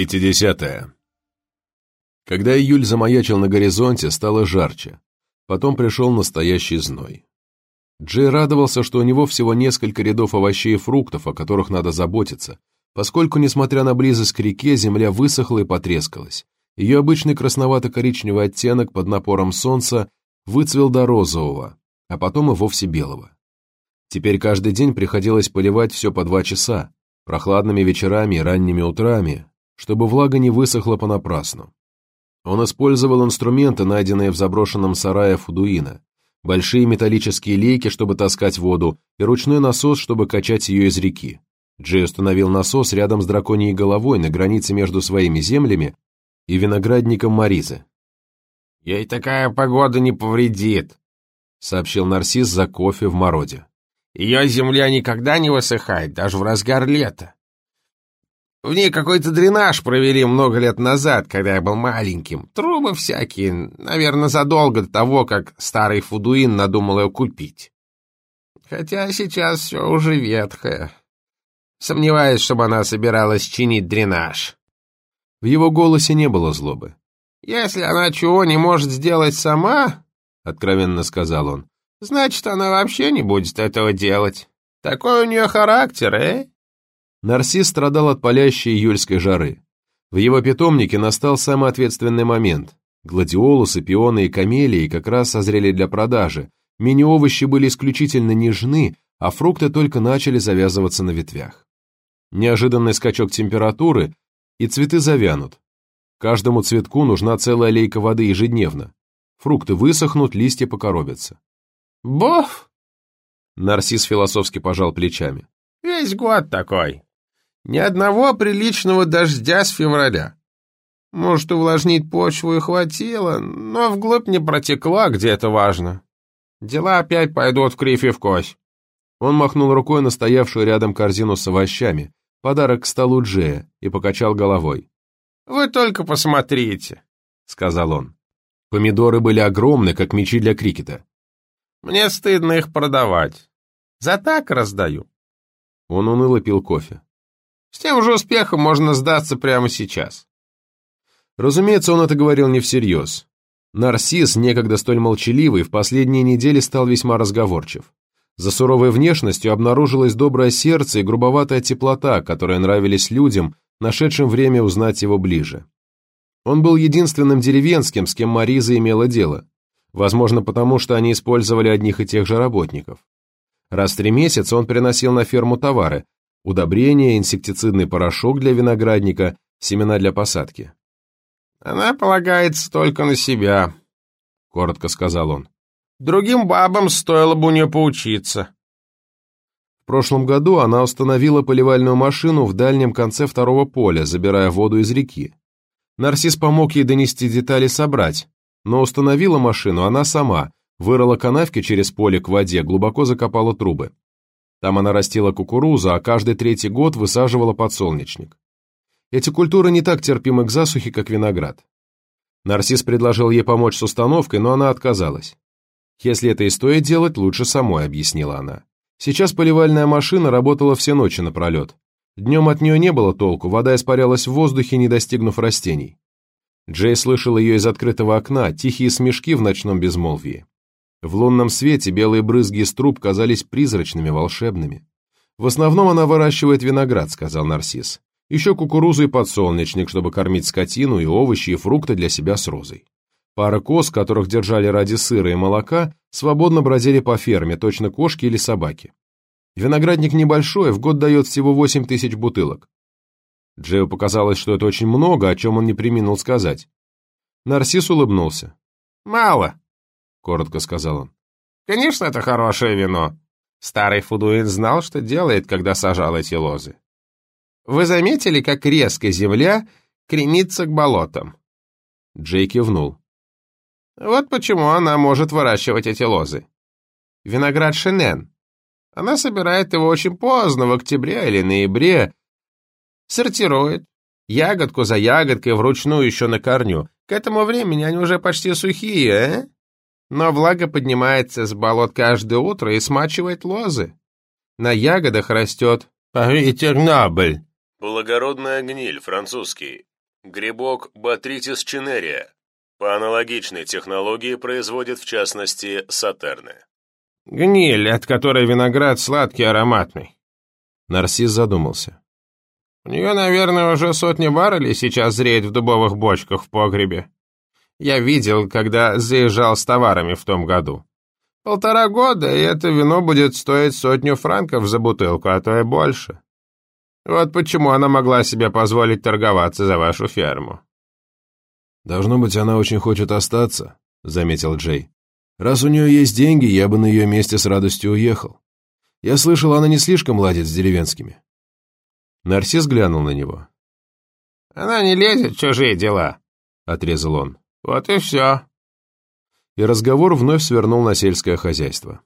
Пятидесятое. Когда июль замаячил на горизонте, стало жарче. Потом пришел настоящий зной. Джей радовался, что у него всего несколько рядов овощей и фруктов, о которых надо заботиться, поскольку, несмотря на близость к реке, земля высохла и потрескалась. Ее обычный красновато-коричневый оттенок под напором солнца выцвел до розового, а потом и вовсе белого. Теперь каждый день приходилось поливать все по два часа, прохладными вечерами и ранними утрами, чтобы влага не высохла понапрасну. Он использовал инструменты, найденные в заброшенном сарае Фудуина, большие металлические лейки, чтобы таскать воду, и ручной насос, чтобы качать ее из реки. Джей установил насос рядом с драконьей головой на границе между своими землями и виноградником Маризы. «Ей такая погода не повредит», — сообщил Нарцисс за кофе в мороде. «Ее земля никогда не высыхает, даже в разгар лета. В ней какой-то дренаж провели много лет назад, когда я был маленьким. Трубы всякие, наверное, задолго до того, как старый Фудуин надумал ее купить. Хотя сейчас все уже ветхое. Сомневаюсь, чтобы она собиралась чинить дренаж. В его голосе не было злобы. «Если она чего не может сделать сама, — откровенно сказал он, — значит, она вообще не будет этого делать. Такой у нее характер, э?» Нарцисс страдал от палящей июльской жары. В его питомнике настал самый ответственный момент. Гладиолусы, пионы и камелии как раз созрели для продажи, мини-овощи были исключительно нежны, а фрукты только начали завязываться на ветвях. Неожиданный скачок температуры, и цветы завянут. Каждому цветку нужна целая лейка воды ежедневно. Фрукты высохнут, листья покоробятся. «Боф!» Нарцисс философски пожал плечами. «Весь год такой. Ни одного приличного дождя с февраля. Может, увлажнить почву и хватило, но вглубь не протекла, где это важно. Дела опять пойдут в кривь и в кось. Он махнул рукой на стоявшую рядом корзину с овощами, подарок к столу Джея, и покачал головой. «Вы только посмотрите», — сказал он. Помидоры были огромны, как мячи для крикета. «Мне стыдно их продавать. За так раздаю». Он уныло пил кофе. С тем же успехом можно сдаться прямо сейчас. Разумеется, он это говорил не всерьез. Нарцисс, некогда столь молчаливый, в последние недели стал весьма разговорчив. За суровой внешностью обнаружилось доброе сердце и грубоватая теплота, которые нравились людям, нашедшим время узнать его ближе. Он был единственным деревенским, с кем Мариза имела дело, возможно потому, что они использовали одних и тех же работников. Раз в три месяца он приносил на ферму товары, удобрения, инсектицидный порошок для виноградника, семена для посадки. «Она полагается только на себя», — коротко сказал он. «Другим бабам стоило бы у нее поучиться». В прошлом году она установила поливальную машину в дальнем конце второго поля, забирая воду из реки. Нарцисс помог ей донести детали собрать, но установила машину она сама, вырыла канавки через поле к воде, глубоко закопала трубы. Там она растила кукурузу, а каждый третий год высаживала подсолнечник. Эти культуры не так терпимы к засухе, как виноград. Нарцисс предложил ей помочь с установкой, но она отказалась. «Если это и стоит делать, лучше самой», — объяснила она. Сейчас поливальная машина работала все ночи напролет. Днем от нее не было толку, вода испарялась в воздухе, не достигнув растений. Джей слышал ее из открытого окна, тихие смешки в ночном безмолвии. В лунном свете белые брызги из труб казались призрачными, волшебными. «В основном она выращивает виноград», — сказал Нарцисс. «Еще кукурузу и подсолнечник, чтобы кормить скотину и овощи и фрукты для себя с розой. Пара коз, которых держали ради сыра и молока, свободно бродили по ферме, точно кошки или собаки. Виноградник небольшой, в год дает всего 8 тысяч бутылок. Джею показалось, что это очень много, о чем он не приминул сказать. Нарцисс улыбнулся. «Мало», — коротко сказал он. «Конечно, это хорошее вино. Старый Фудуин знал, что делает, когда сажал эти лозы. Вы заметили, как резко земля кремится к болотам?» Джей кивнул. «Вот почему она может выращивать эти лозы. Виноград Шенен. Она собирает его очень поздно, в октябре или ноябре, сортирует, ягодку за ягодкой вручную еще на корню. К этому времени они уже почти сухие, э? Но влага поднимается с болот каждое утро и смачивает лозы. На ягодах растет «Ветернабль». Благородная гниль, французский. Грибок Батритис чинерия. По аналогичной технологии производит, в частности, сатерны. Гниль, от которой виноград сладкий ароматный. Нарцисс задумался. У нее, наверное, уже сотни баррелей сейчас зреет в дубовых бочках в погребе. Я видел, когда заезжал с товарами в том году. Полтора года, и это вино будет стоить сотню франков за бутылку, а то и больше. Вот почему она могла себе позволить торговаться за вашу ферму. «Должно быть, она очень хочет остаться», — заметил Джей. «Раз у нее есть деньги, я бы на ее месте с радостью уехал. Я слышал, она не слишком ладит с деревенскими». Нарцисс глянул на него. «Она не лезет в чужие дела», — отрезал он. «Вот и все». И разговор вновь свернул на сельское хозяйство.